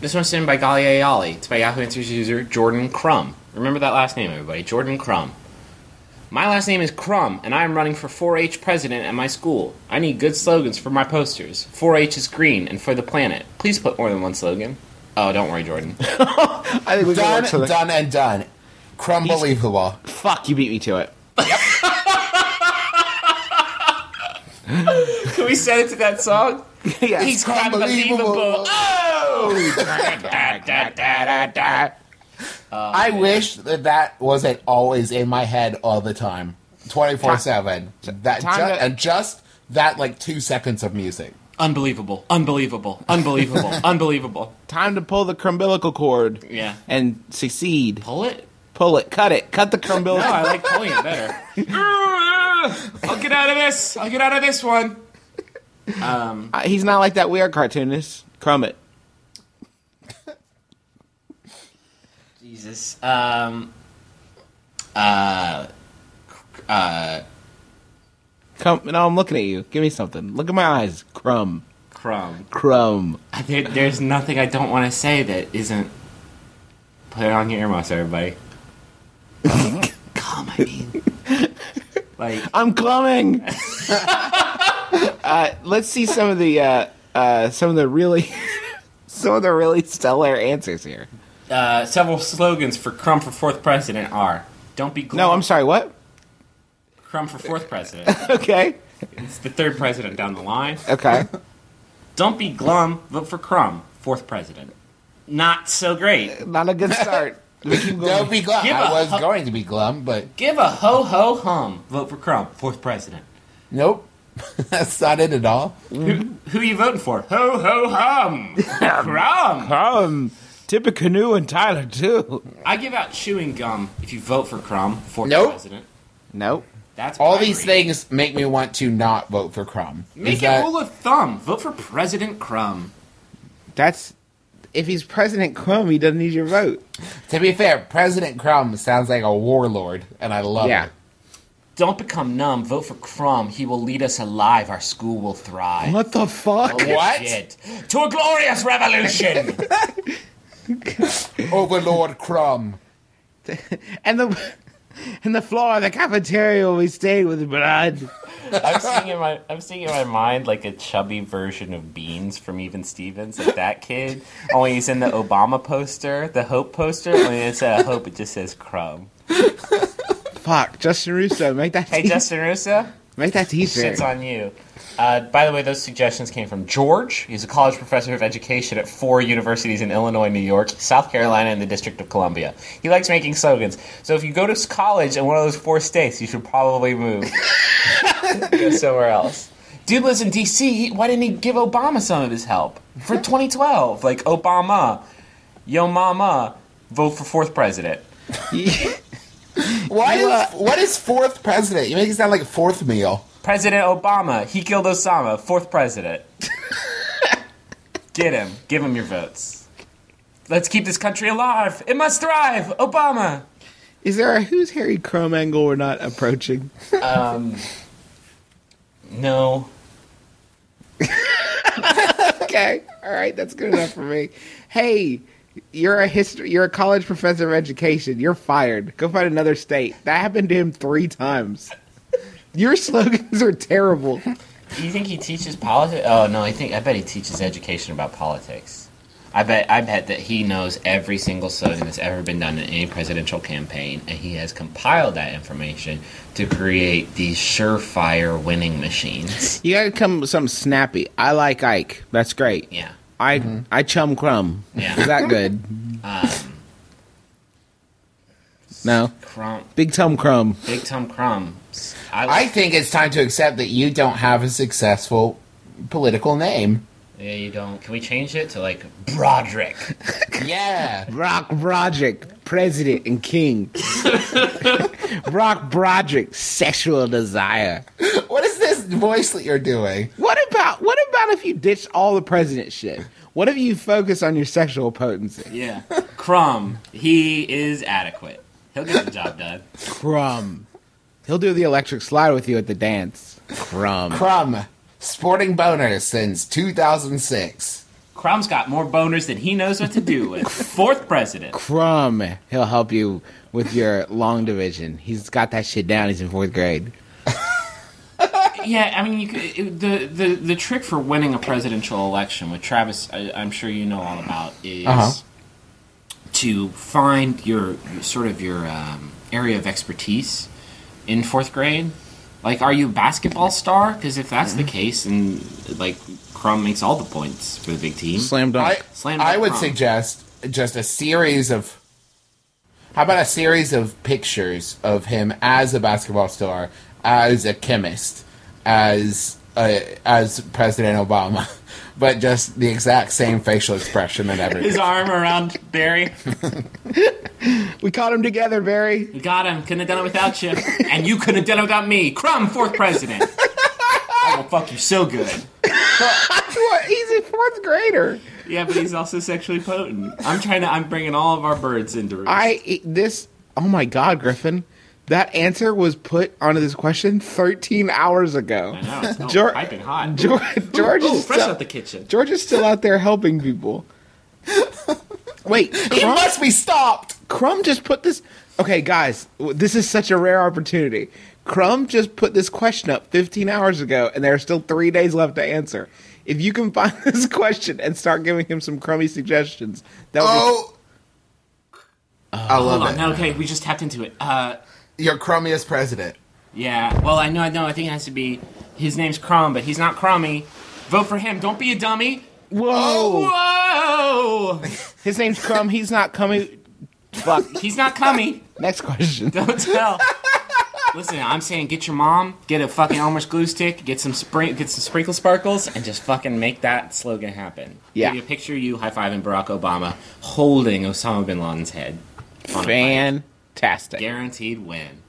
This one's sent in by Gali Ayali. It's by Yahoo Answers user Jordan Crumb. Remember that last name, everybody. Jordan Crumb. My last name is Crumb, and I am running for 4-H president at my school. I need good slogans for my posters. 4-H is green and for the planet. Please put more than one slogan. Oh, don't worry, Jordan. I think we can Done, work something. done, and done. Crumbelievable. Fuck, you beat me to it. Can we set it to that song? yeah. He's Crumbelievable. unbelievable. Oh! I wish that that wasn't always in my head all the time, twenty four seven. That time ju- to- and just that like two seconds of music. Unbelievable. Unbelievable. Unbelievable. Unbelievable. Time to pull the crumbilical cord Yeah. and succeed. Pull it? Pull it, cut it, cut the crumbilical. No, I like pulling it better. I'll get out of this. I'll get out of this one. Um, Uh, He's not like that weird cartoonist. Crumb it. Jesus. Um. Uh. Uh. Come, no, I'm looking at you. Give me something. Look at my eyes. Crumb. Crumb. Crumb. There, there's nothing I don't want to say that isn't. Put it on your earmuffs, everybody. Come, I mean. Like, I'm coming. uh, let's see some of the uh, uh, some of the really some of the really stellar answers here. Uh, several slogans for Crumb for fourth president are "Don't be glum." No, I'm sorry. What? Crumb for fourth president. Okay. it's the third president down the line. Okay. Don't be glum. Vote for Crumb, fourth president. Not so great. Not a good start. We keep going. Don't be glum. Give I a was hu- going to be glum, but Give a ho ho hum. Vote for Crumb, fourth president. nope. That's not it at all. Who, who are you voting for? Ho ho hum. Crumb. Crumb. Tippecanoe and Tyler too. I give out chewing gum if you vote for Crumb, fourth Nope. president. Nope. That's All these things make me want to not vote for Crumb. Make Is it that- rule of thumb. Vote for President Crumb. That's if he's President Crumb, he doesn't need your vote. to be fair, President Crumb sounds like a warlord, and I love Yeah. it. Don't become numb. Vote for Crumb. He will lead us alive. Our school will thrive. What the fuck? What? Shit. To a glorious revolution. Overlord Crumb. And the and the floor of the cafeteria will be stained with blood. I'm seeing in my I'm seeing in my mind like a chubby version of Beans from Even Stevens, like that kid. Only he's in the Obama poster, the Hope poster. Only instead of Hope, it just says Crumb. Fuck, Justin Russo, make that Hey, t- Justin Russo. Make that t-shirt. Shit's on you. Uh, by the way, those suggestions came from George. He's a college professor of education at four universities in Illinois, New York, South Carolina, and the District of Columbia. He likes making slogans. So if you go to college in one of those four states, you should probably move. go somewhere else. Dude lives in D.C. He- Why didn't he give Obama some of his help for 2012? Like Obama, yo mama, vote for fourth president. What You, is uh, what is fourth president? You make it sound like fourth meal. President Obama, he killed Osama, fourth president. Get him. Give him your votes. Let's keep this country alive. It must thrive. Obama. Is there a who's Harry Crumb angle we're not approaching? Um, no. okay, all right, that's good enough for me. Hey, you're a history, you're a college professor of education. You're fired. Go find another state. That happened to him three times. Your slogans are terrible. Do you think he teaches politics? Oh no, I think I bet he teaches education about politics. I bet I bet that he knows every single slogan that's ever been done in any presidential campaign, and he has compiled that information to create these surefire winning machines. You gotta come with something snappy. I like Ike. That's great. Yeah. I I chum crumb. Yeah. Is that good? Um, No. Crumb, Big Tum Crumb. Big Tom Crumbs. I, I think it's time to accept that you don't have a successful political name. yeah, you don't. Can we change it to like Broderick? Yeah. Brock Broderick, president and king. Brock Broderick, sexual desire. What is this voice that you're doing? What about what about if you ditch all the president shit? What if you focus on your sexual potency? Yeah. Crumb. He is adequate. He'll get the job done. Crumb. He'll do the electric slide with you at the dance. Crumb. Crumb. Sporting boner since 2006. Crumb's got more boners than he knows what to do with. Fourth president. Crumb, he'll help you with your long division. He's got that shit down. He's in fourth grade. Yeah, I mean, you could, it, the, the the trick for winning a presidential election, which Travis, I, I'm sure you know all about, is Uh-huh. to find your sort of your um, area of expertise in fourth grade. Like, are you a basketball star? Because if that's the case, and like Crumb makes all the points for the big team. Slam dunk. I, Slam I would prom. suggest just a series of. How about a series of pictures of him as a basketball star, as a chemist, as uh, as President Obama, but just the exact same facial expression and His arm around Barry. we caught him together, Barry. We got him. Couldn't have done it without you. And you couldn't have done it without me. Crumb, fourth president. I will fuck you so good. What? He's a fourth grader. Yeah, but he's also sexually potent. I'm trying to. I'm bringing all of our birds into roost. I this. Oh my God, Griffin. That answer was put onto this question 13 hours ago. I know it's no, Geor- piping hot. George, George, Ooh, is fresh still, out the kitchen. George is still out there helping people. Wait, He must be stopped. Crumb just put this. Okay, guys, this is such a rare opportunity. Crumb just put this question up 15 hours ago, and there are still three days left to answer. If you can find this question and start giving him some crummy suggestions, that would Oh, I Hold love on. it. No, okay, we just tapped into it. Uh, Your crummiest president. yeah. Well, I know. I know. I think it has to be. His name's Crumb, but he's not Crummy. Vote for him. Don't be a dummy. be. Whoa! Whoa! His name's Crumb. He's not coming. Fuck. He's not coming. Next question. Don't tell. Listen, I'm saying get your mom, get a fucking Elmer's glue stick, get some spring, get some sprinkle sparkles, and just fucking make that slogan happen. Yeah. Give you a picture of you high fiving Barack Obama holding Osama bin Laden's head. on a mic. Fantastic. Guaranteed win.